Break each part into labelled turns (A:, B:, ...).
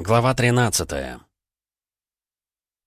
A: Глава 13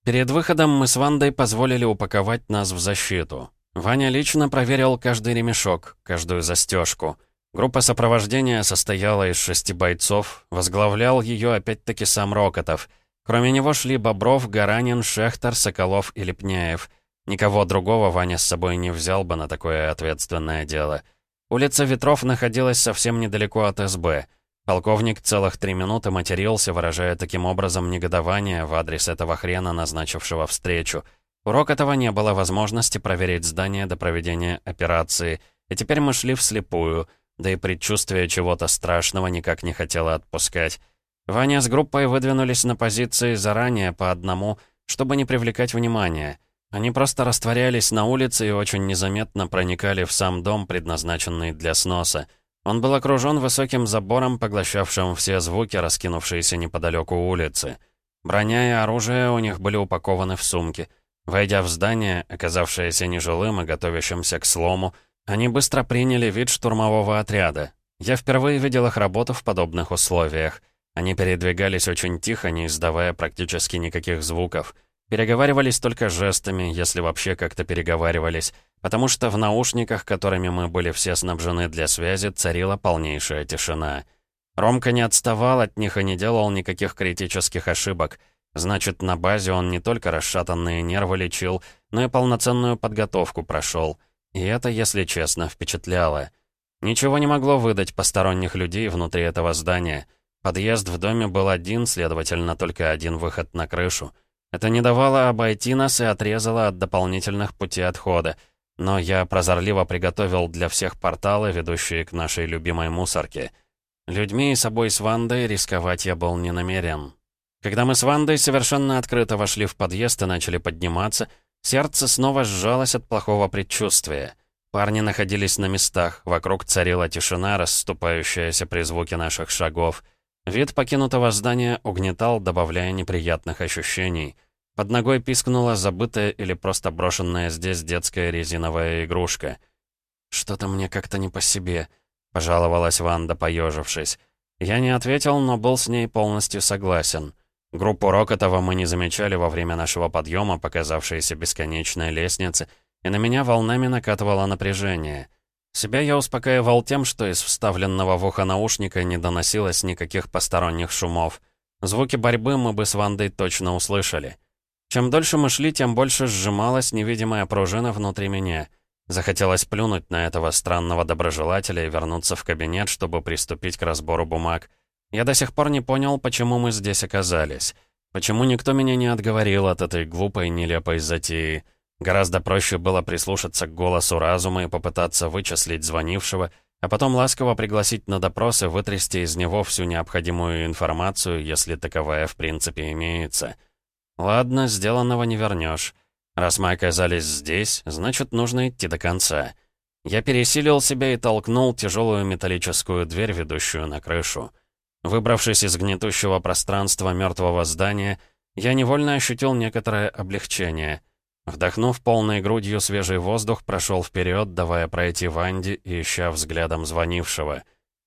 A: Перед выходом мы с Вандой позволили упаковать нас в защиту. Ваня лично проверил каждый ремешок, каждую застежку. Группа сопровождения состояла из шести бойцов, возглавлял ее опять-таки сам Рокотов. Кроме него шли Бобров, Гаранин, Шехтер, Соколов и Лепняев. Никого другого Ваня с собой не взял бы на такое ответственное дело. Улица Ветров находилась совсем недалеко от СБ — Полковник целых три минуты матерился, выражая таким образом негодование в адрес этого хрена, назначившего встречу. Урок этого не было возможности проверить здание до проведения операции, и теперь мы шли вслепую, да и предчувствие чего-то страшного никак не хотело отпускать. Ваня с группой выдвинулись на позиции заранее по одному, чтобы не привлекать внимания. Они просто растворялись на улице и очень незаметно проникали в сам дом, предназначенный для сноса. Он был окружен высоким забором, поглощавшим все звуки, раскинувшиеся неподалеку улицы. Броня и оружие у них были упакованы в сумки. Войдя в здание, оказавшееся нежилым и готовящимся к слому, они быстро приняли вид штурмового отряда. Я впервые видел их работу в подобных условиях. Они передвигались очень тихо, не издавая практически никаких звуков. Переговаривались только жестами, если вообще как-то переговаривались, потому что в наушниках, которыми мы были все снабжены для связи, царила полнейшая тишина. Ромка не отставал от них и не делал никаких критических ошибок. Значит, на базе он не только расшатанные нервы лечил, но и полноценную подготовку прошел. И это, если честно, впечатляло. Ничего не могло выдать посторонних людей внутри этого здания. Подъезд в доме был один, следовательно, только один выход на крышу. Это не давало обойти нас и отрезало от дополнительных путей отхода — но я прозорливо приготовил для всех порталы, ведущие к нашей любимой мусорке. Людьми и собой с Вандой рисковать я был не намерен. Когда мы с Вандой совершенно открыто вошли в подъезд и начали подниматься, сердце снова сжалось от плохого предчувствия. Парни находились на местах, вокруг царила тишина, расступающаяся при звуке наших шагов. Вид покинутого здания угнетал, добавляя неприятных ощущений — под ногой пискнула забытая или просто брошенная здесь детская резиновая игрушка. «Что-то мне как-то не по себе», — пожаловалась Ванда, поежившись. Я не ответил, но был с ней полностью согласен. Группу Рокотова мы не замечали во время нашего подъема, показавшейся бесконечной лестницы, и на меня волнами накатывало напряжение. Себя я успокаивал тем, что из вставленного в ухо наушника не доносилось никаких посторонних шумов. Звуки борьбы мы бы с Вандой точно услышали. Чем дольше мы шли, тем больше сжималась невидимая пружина внутри меня. Захотелось плюнуть на этого странного доброжелателя и вернуться в кабинет, чтобы приступить к разбору бумаг. Я до сих пор не понял, почему мы здесь оказались. Почему никто меня не отговорил от этой глупой, нелепой затеи. Гораздо проще было прислушаться к голосу разума и попытаться вычислить звонившего, а потом ласково пригласить на допрос и вытрясти из него всю необходимую информацию, если таковая в принципе имеется. Ладно, сделанного не вернешь. Раз мы оказались здесь, значит, нужно идти до конца. Я пересилил себя и толкнул тяжелую металлическую дверь, ведущую на крышу. Выбравшись из гнетущего пространства мертвого здания, я невольно ощутил некоторое облегчение. Вдохнув полной грудью свежий воздух, прошел вперед, давая пройти Ванде и ища взглядом звонившего.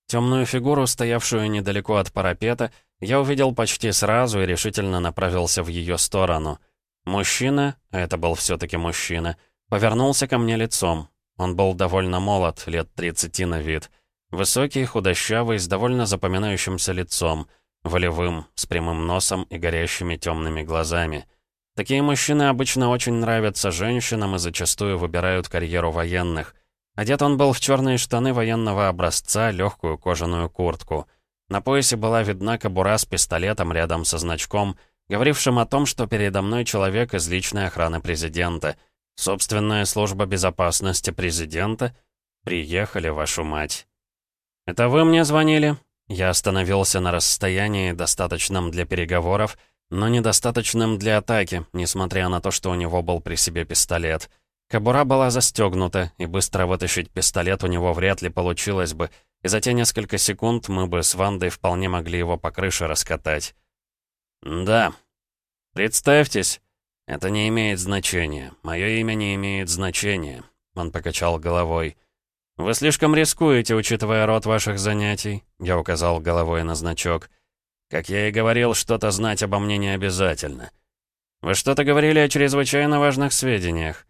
A: Темную фигуру, стоявшую недалеко от парапета, я увидел почти сразу и решительно направился в ее сторону. Мужчина, а это был все-таки мужчина, повернулся ко мне лицом. Он был довольно молод, лет 30 на вид. Высокий, худощавый, с довольно запоминающимся лицом, волевым, с прямым носом и горящими темными глазами. Такие мужчины обычно очень нравятся женщинам и зачастую выбирают карьеру военных. Одет он был в черные штаны военного образца, легкую кожаную куртку. На поясе была видна кобура с пистолетом рядом со значком, говорившим о том, что передо мной человек из личной охраны президента. Собственная служба безопасности президента? Приехали, вашу мать. «Это вы мне звонили?» Я остановился на расстоянии, достаточном для переговоров, но недостаточным для атаки, несмотря на то, что у него был при себе пистолет. Кобура была застегнута, и быстро вытащить пистолет у него вряд ли получилось бы, и за те несколько секунд мы бы с Вандой вполне могли его по крыше раскатать. «Да. Представьтесь. Это не имеет значения. Мое имя не имеет значения», — он покачал головой. «Вы слишком рискуете, учитывая род ваших занятий», — я указал головой на значок. Как я и говорил, что-то знать обо мне не обязательно. Вы что-то говорили о чрезвычайно важных сведениях.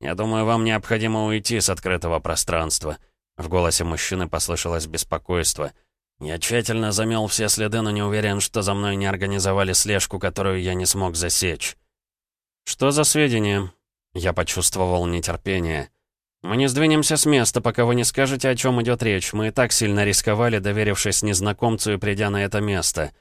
A: Я думаю, вам необходимо уйти с открытого пространства. В голосе мужчины послышалось беспокойство. Я тщательно замел все следы, но не уверен, что за мной не организовали слежку, которую я не смог засечь. Что за сведения? Я почувствовал нетерпение. «Мы не сдвинемся с места, пока вы не скажете, о чем идет речь. Мы и так сильно рисковали, доверившись незнакомцу и придя на это место.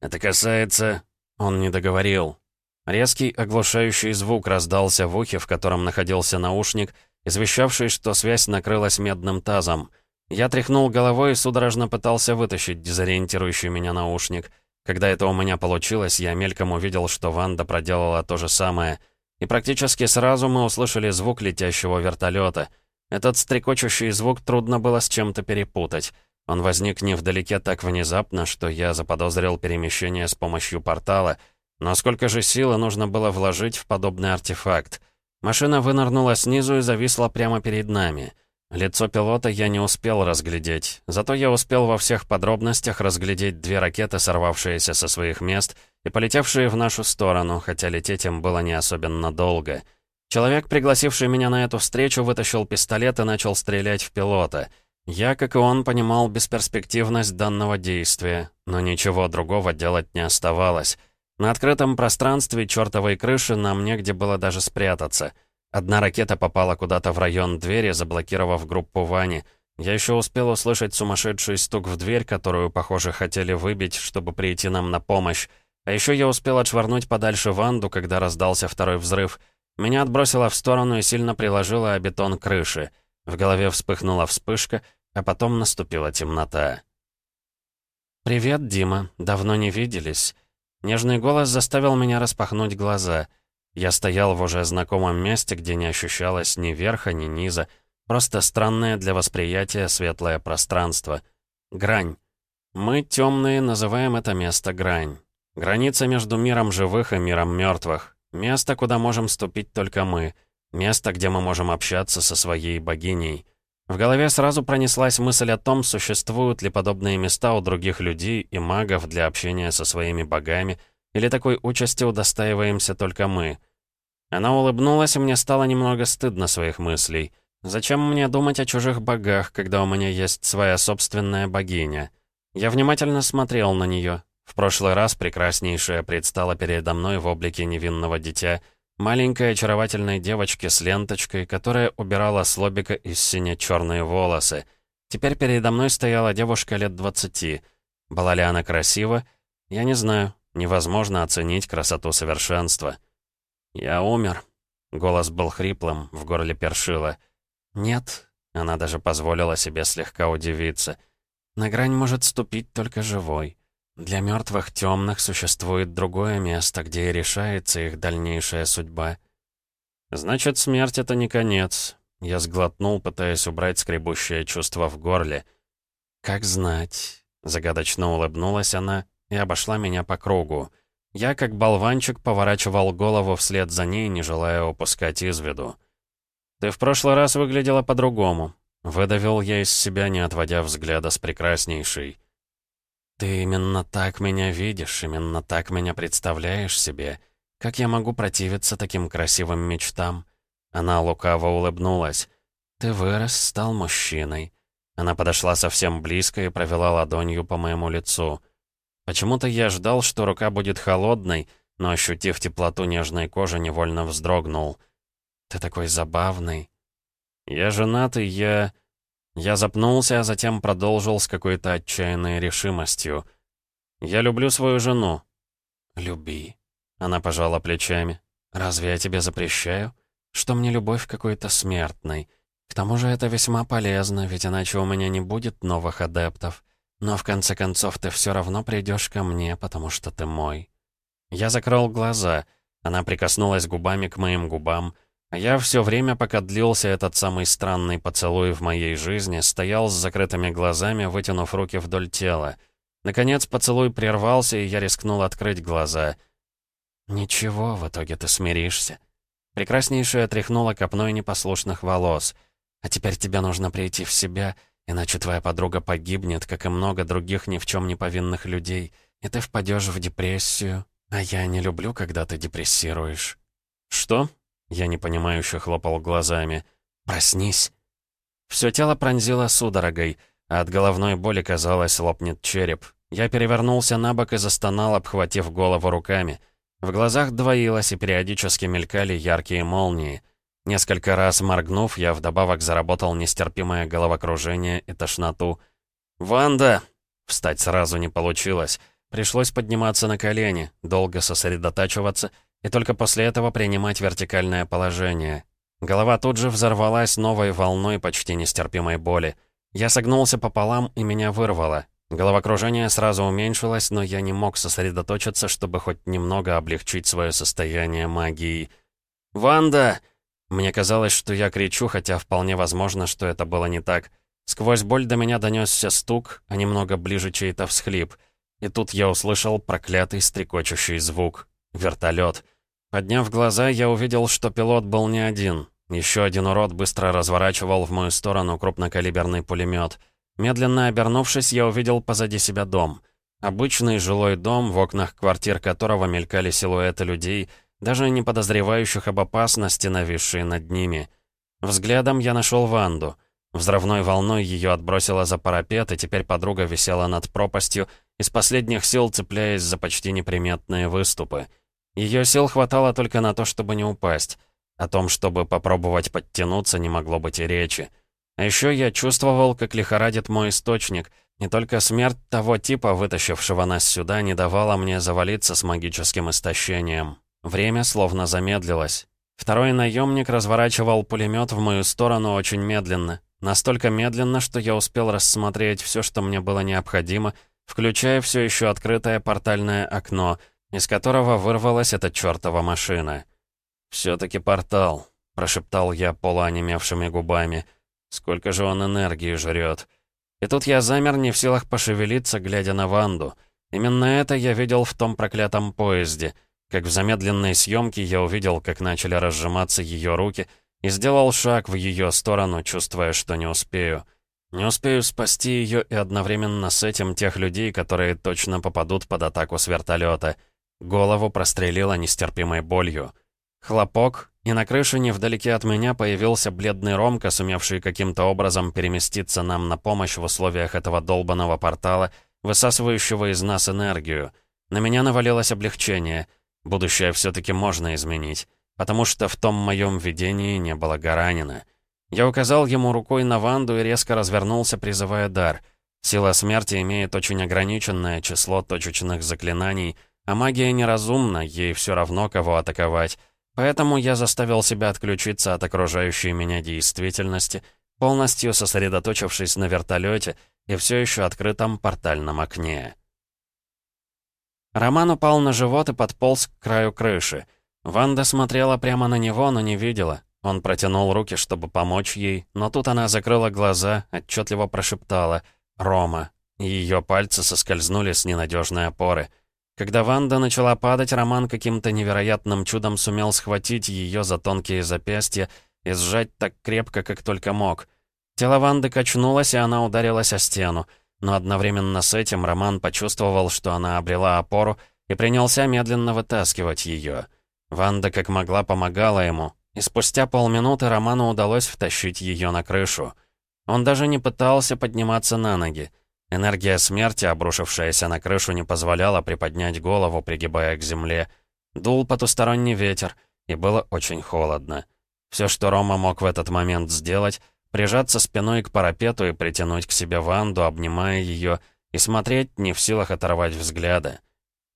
A: Это касается...» Он не договорил. Резкий оглушающий звук раздался в ухе, в котором находился наушник, извещавший, что связь накрылась медным тазом. Я тряхнул головой и судорожно пытался вытащить дезориентирующий меня наушник. Когда это у меня получилось, я мельком увидел, что Ванда проделала то же самое — и практически сразу мы услышали звук летящего вертолета. Этот стрекочущий звук трудно было с чем-то перепутать. Он возник невдалеке так внезапно, что я заподозрил перемещение с помощью портала. Но сколько же силы нужно было вложить в подобный артефакт? Машина вынырнула снизу и зависла прямо перед нами. Лицо пилота я не успел разглядеть, зато я успел во всех подробностях разглядеть две ракеты, сорвавшиеся со своих мест — и полетевшие в нашу сторону, хотя лететь им было не особенно долго. Человек, пригласивший меня на эту встречу, вытащил пистолет и начал стрелять в пилота. Я, как и он, понимал бесперспективность данного действия, но ничего другого делать не оставалось. На открытом пространстве чертовой крыши нам негде было даже спрятаться. Одна ракета попала куда-то в район двери, заблокировав группу Вани. Я еще успел услышать сумасшедший стук в дверь, которую, похоже, хотели выбить, чтобы прийти нам на помощь. А еще я успел отшвырнуть подальше Ванду, когда раздался второй взрыв. Меня отбросило в сторону и сильно приложило о бетон крыши. В голове вспыхнула вспышка, а потом наступила темнота. «Привет, Дима. Давно не виделись». Нежный голос заставил меня распахнуть глаза. Я стоял в уже знакомом месте, где не ощущалось ни верха, ни низа, просто странное для восприятия светлое пространство. Грань. Мы, темные, называем это место грань. Граница между миром живых и миром мертвых. Место, куда можем ступить только мы. Место, где мы можем общаться со своей богиней. В голове сразу пронеслась мысль о том, существуют ли подобные места у других людей и магов для общения со своими богами, или такой участи удостаиваемся только мы. Она улыбнулась, и мне стало немного стыдно своих мыслей. Зачем мне думать о чужих богах, когда у меня есть своя собственная богиня? Я внимательно смотрел на нее, в прошлый раз прекраснейшая предстала передо мной в облике невинного дитя, маленькой очаровательной девочки с ленточкой, которая убирала с лобика из сине-черные волосы. Теперь передо мной стояла девушка лет двадцати. Была ли она красива? Я не знаю. Невозможно оценить красоту совершенства. «Я умер». Голос был хриплым, в горле першило. «Нет». Она даже позволила себе слегка удивиться. «На грань может ступить только живой». Для мертвых темных существует другое место, где и решается их дальнейшая судьба. Значит, смерть — это не конец. Я сглотнул, пытаясь убрать скребущее чувство в горле. Как знать. Загадочно улыбнулась она и обошла меня по кругу. Я, как болванчик, поворачивал голову вслед за ней, не желая упускать из виду. «Ты в прошлый раз выглядела по-другому», — выдавил я из себя, не отводя взгляда с прекраснейшей. «Ты именно так меня видишь, именно так меня представляешь себе. Как я могу противиться таким красивым мечтам?» Она лукаво улыбнулась. «Ты вырос, стал мужчиной». Она подошла совсем близко и провела ладонью по моему лицу. Почему-то я ждал, что рука будет холодной, но, ощутив теплоту нежной кожи, невольно вздрогнул. «Ты такой забавный». «Я женат, и я...» Я запнулся, а затем продолжил с какой-то отчаянной решимостью. «Я люблю свою жену». «Люби». Она пожала плечами. «Разве я тебе запрещаю? Что мне любовь какой-то смертной? К тому же это весьма полезно, ведь иначе у меня не будет новых адептов. Но в конце концов ты все равно придешь ко мне, потому что ты мой». Я закрыл глаза. Она прикоснулась губами к моим губам, я все время, пока длился этот самый странный поцелуй в моей жизни, стоял с закрытыми глазами, вытянув руки вдоль тела. Наконец поцелуй прервался, и я рискнул открыть глаза. «Ничего, в итоге ты смиришься». Прекраснейшая тряхнула копной непослушных волос. «А теперь тебе нужно прийти в себя, иначе твоя подруга погибнет, как и много других ни в чем не повинных людей. и ты впадешь в депрессию. А я не люблю, когда ты депрессируешь». «Что?» — я непонимающе хлопал глазами. «Проснись». Все тело пронзило судорогой, а от головной боли, казалось, лопнет череп. Я перевернулся на бок и застонал, обхватив голову руками. В глазах двоилось и периодически мелькали яркие молнии. Несколько раз моргнув, я вдобавок заработал нестерпимое головокружение и тошноту. «Ванда!» Встать сразу не получилось. Пришлось подниматься на колени, долго сосредотачиваться и только после этого принимать вертикальное положение. Голова тут же взорвалась новой волной почти нестерпимой боли. Я согнулся пополам, и меня вырвало. Головокружение сразу уменьшилось, но я не мог сосредоточиться, чтобы хоть немного облегчить свое состояние магией. «Ванда!» Мне казалось, что я кричу, хотя вполне возможно, что это было не так. Сквозь боль до меня донесся стук, а немного ближе чей-то всхлип — и тут я услышал проклятый стрекочущий звук. Вертолет. Подняв глаза, я увидел, что пилот был не один. Еще один урод быстро разворачивал в мою сторону крупнокалиберный пулемет. Медленно обернувшись, я увидел позади себя дом. Обычный жилой дом, в окнах квартир которого мелькали силуэты людей, даже не подозревающих об опасности, нависшей над ними. Взглядом я нашел Ванду. Взрывной волной ее отбросило за парапет, и теперь подруга висела над пропастью, из последних сил цепляясь за почти неприметные выступы. Ее сил хватало только на то, чтобы не упасть. О том, чтобы попробовать подтянуться, не могло быть и речи. А еще я чувствовал, как лихорадит мой источник. Не только смерть того типа, вытащившего нас сюда, не давала мне завалиться с магическим истощением. Время словно замедлилось. Второй наемник разворачивал пулемет в мою сторону очень медленно. Настолько медленно, что я успел рассмотреть все, что мне было необходимо — включая все еще открытое портальное окно, из которого вырвалась эта чертова машина. «Все-таки портал», — прошептал я полуонемевшими губами. «Сколько же он энергии жрет?» И тут я замер, не в силах пошевелиться, глядя на Ванду. Именно это я видел в том проклятом поезде. Как в замедленной съемке я увидел, как начали разжиматься ее руки, и сделал шаг в ее сторону, чувствуя, что не успею. Не успею спасти ее и одновременно с этим тех людей, которые точно попадут под атаку с вертолета. Голову прострелила нестерпимой болью. Хлопок, и на крыше невдалеке от меня появился бледный Ромка, сумевший каким-то образом переместиться нам на помощь в условиях этого долбанного портала, высасывающего из нас энергию. На меня навалилось облегчение. Будущее все-таки можно изменить, потому что в том моем видении не было Гаранина. Я указал ему рукой на Ванду и резко развернулся, призывая дар. Сила смерти имеет очень ограниченное число точечных заклинаний, а магия неразумна, ей все равно, кого атаковать. Поэтому я заставил себя отключиться от окружающей меня действительности, полностью сосредоточившись на вертолете и все еще открытом портальном окне. Роман упал на живот и подполз к краю крыши. Ванда смотрела прямо на него, но не видела. Он протянул руки, чтобы помочь ей, но тут она закрыла глаза, отчетливо прошептала «Рома». Ее пальцы соскользнули с ненадежной опоры. Когда Ванда начала падать, Роман каким-то невероятным чудом сумел схватить ее за тонкие запястья и сжать так крепко, как только мог. Тело Ванды качнулось, и она ударилась о стену. Но одновременно с этим Роман почувствовал, что она обрела опору, и принялся медленно вытаскивать ее. Ванда как могла помогала ему, и спустя полминуты Роману удалось втащить ее на крышу. Он даже не пытался подниматься на ноги. Энергия смерти, обрушившаяся на крышу, не позволяла приподнять голову, пригибая к земле. Дул потусторонний ветер, и было очень холодно. Все, что Рома мог в этот момент сделать, прижаться спиной к парапету и притянуть к себе Ванду, обнимая ее, и смотреть, не в силах оторвать взгляда.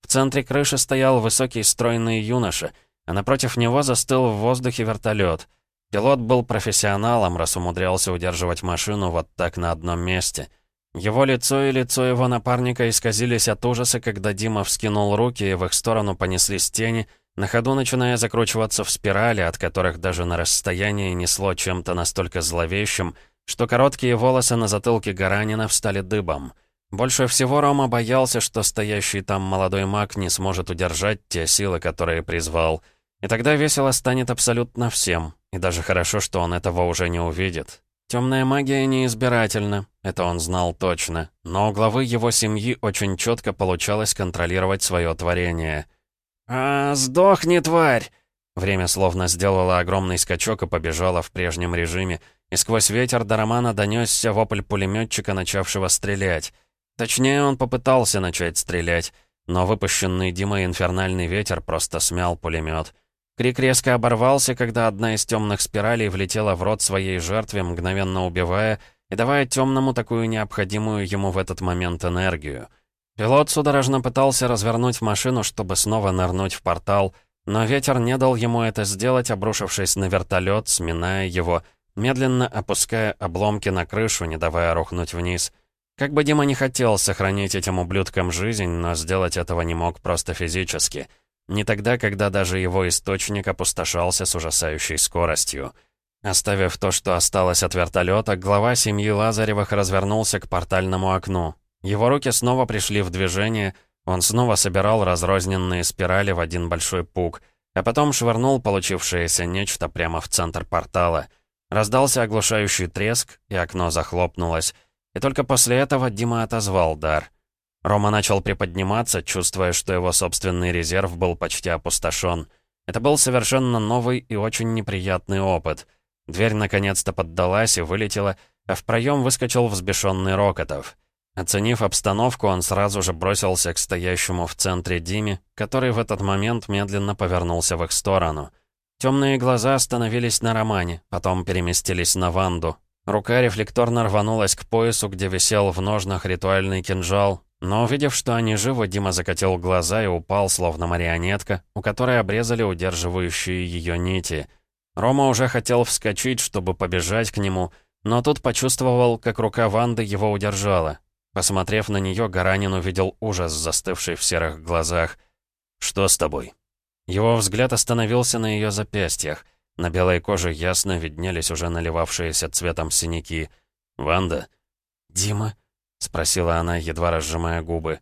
A: В центре крыши стоял высокий стройный юноша — а напротив него застыл в воздухе вертолет. Пилот был профессионалом, раз умудрялся удерживать машину вот так на одном месте. Его лицо и лицо его напарника исказились от ужаса, когда Дима вскинул руки, и в их сторону понеслись тени, на ходу начиная закручиваться в спирали, от которых даже на расстоянии несло чем-то настолько зловещим, что короткие волосы на затылке Гаранина встали дыбом. Больше всего Рома боялся, что стоящий там молодой маг не сможет удержать те силы, которые призвал — и тогда весело станет абсолютно всем. И даже хорошо, что он этого уже не увидит. Темная магия неизбирательна, это он знал точно, но у главы его семьи очень четко получалось контролировать свое творение. «А, сдохни, тварь!» Время словно сделало огромный скачок и побежало в прежнем режиме, и сквозь ветер до Романа донесся вопль пулеметчика, начавшего стрелять. Точнее, он попытался начать стрелять, но выпущенный Димой инфернальный ветер просто смял пулемет. Крик резко оборвался, когда одна из темных спиралей влетела в рот своей жертве, мгновенно убивая и давая темному такую необходимую ему в этот момент энергию. Пилот судорожно пытался развернуть машину, чтобы снова нырнуть в портал, но ветер не дал ему это сделать, обрушившись на вертолет, сминая его, медленно опуская обломки на крышу, не давая рухнуть вниз. Как бы Дима не хотел сохранить этим ублюдкам жизнь, но сделать этого не мог просто физически — не тогда, когда даже его источник опустошался с ужасающей скоростью. Оставив то, что осталось от вертолета, глава семьи Лазаревых развернулся к портальному окну. Его руки снова пришли в движение, он снова собирал разрозненные спирали в один большой пук, а потом швырнул получившееся нечто прямо в центр портала. Раздался оглушающий треск, и окно захлопнулось. И только после этого Дима отозвал дар — Рома начал приподниматься, чувствуя, что его собственный резерв был почти опустошен. Это был совершенно новый и очень неприятный опыт. Дверь наконец-то поддалась и вылетела, а в проем выскочил взбешенный Рокотов. Оценив обстановку, он сразу же бросился к стоящему в центре Диме, который в этот момент медленно повернулся в их сторону. Темные глаза остановились на Романе, потом переместились на Ванду. Рука рефлекторно рванулась к поясу, где висел в ножнах ритуальный кинжал, но увидев, что они живы, Дима закатил глаза и упал, словно марионетка, у которой обрезали удерживающие ее нити. Рома уже хотел вскочить, чтобы побежать к нему, но тут почувствовал, как рука Ванды его удержала. Посмотрев на нее, Гаранин увидел ужас, застывший в серых глазах. «Что с тобой?» Его взгляд остановился на ее запястьях. На белой коже ясно виднелись уже наливавшиеся цветом синяки. «Ванда?» «Дима?» — спросила она, едва разжимая губы.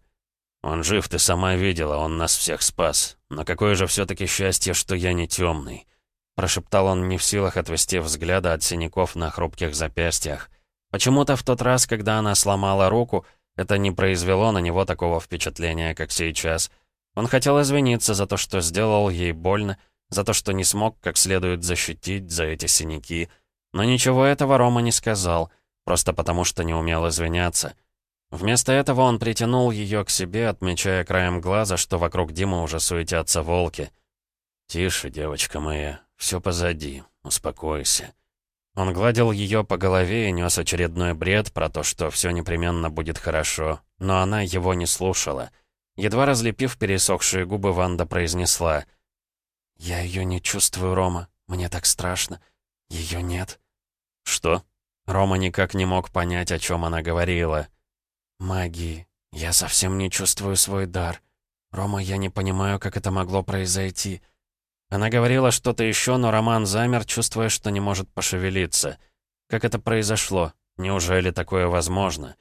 A: «Он жив, ты сама видела, он нас всех спас. Но какое же все-таки счастье, что я не темный!» Прошептал он не в силах отвести взгляда от синяков на хрупких запястьях. Почему-то в тот раз, когда она сломала руку, это не произвело на него такого впечатления, как сейчас. Он хотел извиниться за то, что сделал ей больно, за то, что не смог как следует защитить за эти синяки. Но ничего этого Рома не сказал, просто потому что не умел извиняться. Вместо этого он притянул ее к себе, отмечая краем глаза, что вокруг Димы уже суетятся волки. «Тише, девочка моя, все позади, успокойся». Он гладил ее по голове и нес очередной бред про то, что все непременно будет хорошо, но она его не слушала. Едва разлепив пересохшие губы, Ванда произнесла. «Я ее не чувствую, Рома. Мне так страшно. Ее нет». «Что?» Рома никак не мог понять, о чем она говорила. Магии. Я совсем не чувствую свой дар. Рома, я не понимаю, как это могло произойти. Она говорила что-то еще, но Роман замер, чувствуя, что не может пошевелиться. Как это произошло? Неужели такое возможно?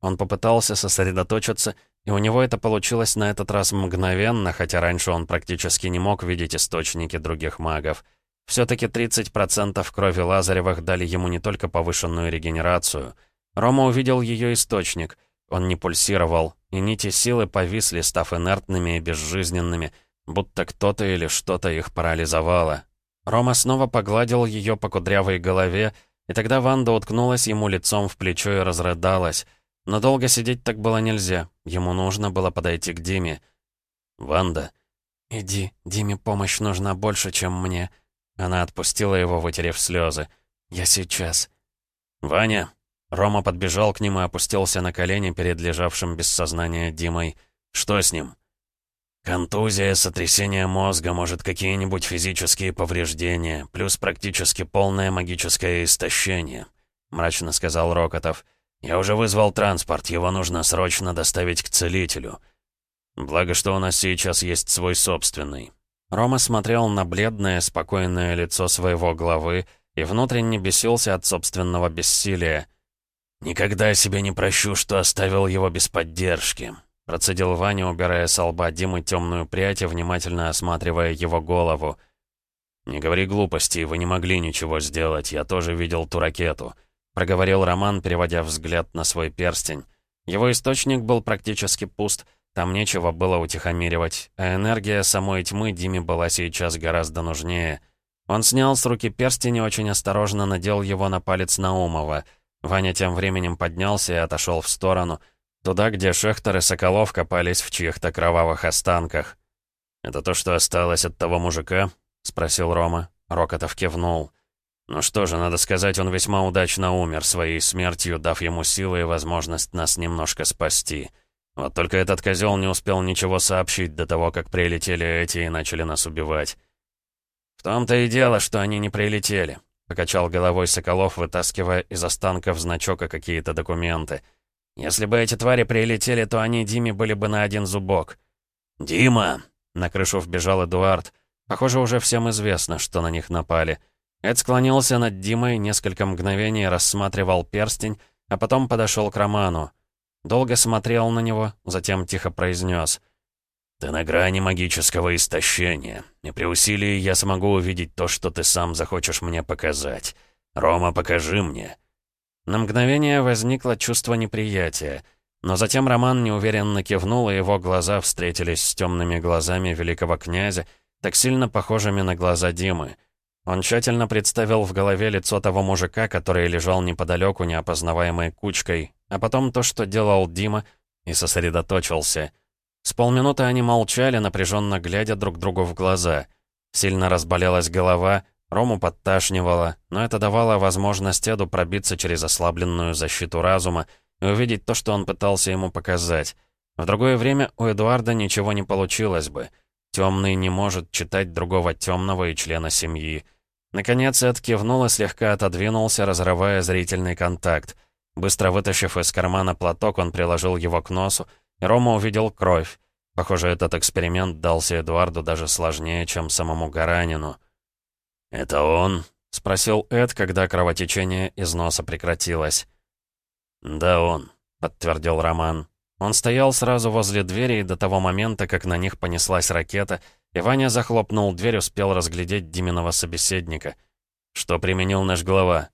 A: Он попытался сосредоточиться, и у него это получилось на этот раз мгновенно, хотя раньше он практически не мог видеть источники других магов. Все-таки 30% крови Лазаревых дали ему не только повышенную регенерацию. Рома увидел ее источник — он не пульсировал, и нити силы повисли, став инертными и безжизненными, будто кто-то или что-то их парализовало. Рома снова погладил ее по кудрявой голове, и тогда Ванда уткнулась ему лицом в плечо и разрыдалась. Но долго сидеть так было нельзя, ему нужно было подойти к Диме. «Ванда». «Иди, Диме помощь нужна больше, чем мне». Она отпустила его, вытерев слезы. «Я сейчас». «Ваня», Рома подбежал к ним и опустился на колени перед лежавшим без сознания Димой. «Что с ним?» «Контузия, сотрясение мозга, может, какие-нибудь физические повреждения, плюс практически полное магическое истощение», — мрачно сказал Рокотов. «Я уже вызвал транспорт, его нужно срочно доставить к целителю. Благо, что у нас сейчас есть свой собственный». Рома смотрел на бледное, спокойное лицо своего главы и внутренне бесился от собственного бессилия. «Никогда себе не прощу, что оставил его без поддержки», процедил Ваня, убирая с лба Димы темную прядь и внимательно осматривая его голову. «Не говори глупостей, вы не могли ничего сделать, я тоже видел ту ракету. проговорил Роман, переводя взгляд на свой перстень. Его источник был практически пуст, там нечего было утихомиривать, а энергия самой тьмы Диме была сейчас гораздо нужнее. Он снял с руки перстень и очень осторожно надел его на палец Наумова. Ваня тем временем поднялся и отошел в сторону, туда, где Шехтер и Соколов копались в чьих-то кровавых останках. «Это то, что осталось от того мужика?» — спросил Рома. Рокотов кивнул. «Ну что же, надо сказать, он весьма удачно умер своей смертью, дав ему силы и возможность нас немножко спасти. Вот только этот козел не успел ничего сообщить до того, как прилетели эти и начали нас убивать». «В том-то и дело, что они не прилетели», — покачал головой Соколов, вытаскивая из останков значок и какие-то документы. «Если бы эти твари прилетели, то они Диме были бы на один зубок». «Дима!» — на крышу вбежал Эдуард. Похоже, уже всем известно, что на них напали. Эд склонился над Димой, несколько мгновений рассматривал перстень, а потом подошел к Роману. Долго смотрел на него, затем тихо произнес. «Ты на грани магического истощения, и при усилии я смогу увидеть то, что ты сам захочешь мне показать. Рома, покажи мне». На мгновение возникло чувство неприятия, но затем Роман неуверенно кивнул, и его глаза встретились с темными глазами великого князя, так сильно похожими на глаза Димы. Он тщательно представил в голове лицо того мужика, который лежал неподалеку неопознаваемой кучкой, а потом то, что делал Дима, и сосредоточился — с полминуты они молчали, напряженно глядя друг другу в глаза. Сильно разболелась голова, Рому подташнивало, но это давало возможность Эду пробиться через ослабленную защиту разума и увидеть то, что он пытался ему показать. В другое время у Эдуарда ничего не получилось бы. Темный не может читать другого темного и члена семьи. Наконец Эд кивнул и слегка отодвинулся, разрывая зрительный контакт. Быстро вытащив из кармана платок, он приложил его к носу, Рома увидел кровь. Похоже, этот эксперимент дался Эдуарду даже сложнее, чем самому Гаранину. «Это он?» — спросил Эд, когда кровотечение из носа прекратилось. «Да он», — подтвердил Роман. Он стоял сразу возле двери, и до того момента, как на них понеслась ракета, и Ваня захлопнул дверь, успел разглядеть Диминого собеседника. «Что применил наш глава?»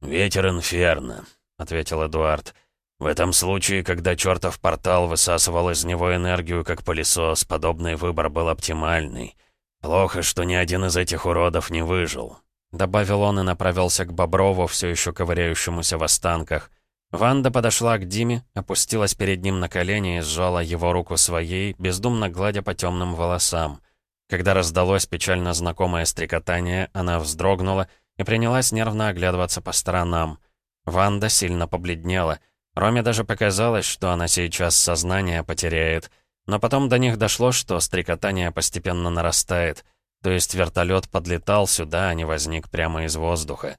A: «Ветер инферно», — ответил Эдуард. В этом случае, когда чертов портал высасывал из него энергию как пылесос, подобный выбор был оптимальный. Плохо, что ни один из этих уродов не выжил. Добавил он и направился к Боброву, все еще ковыряющемуся в останках. Ванда подошла к Диме, опустилась перед ним на колени и сжала его руку своей, бездумно гладя по темным волосам. Когда раздалось печально знакомое стрекотание, она вздрогнула и принялась нервно оглядываться по сторонам. Ванда сильно побледнела — Роме даже показалось, что она сейчас сознание потеряет. Но потом до них дошло, что стрекотание постепенно нарастает. То есть вертолет подлетал сюда, а не возник прямо из воздуха.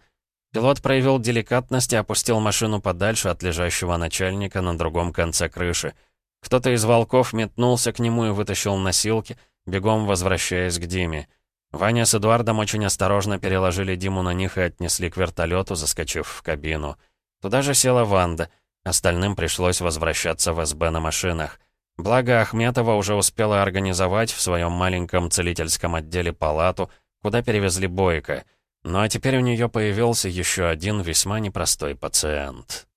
A: Пилот проявил деликатность и опустил машину подальше от лежащего начальника на другом конце крыши. Кто-то из волков метнулся к нему и вытащил носилки, бегом возвращаясь к Диме. Ваня с Эдуардом очень осторожно переложили Диму на них и отнесли к вертолету, заскочив в кабину. Туда же села Ванда — Остальным пришлось возвращаться в СБ на машинах. Благо, Ахметова уже успела организовать в своем маленьком целительском отделе палату, куда перевезли Бойко. Ну а теперь у нее появился еще один весьма непростой пациент.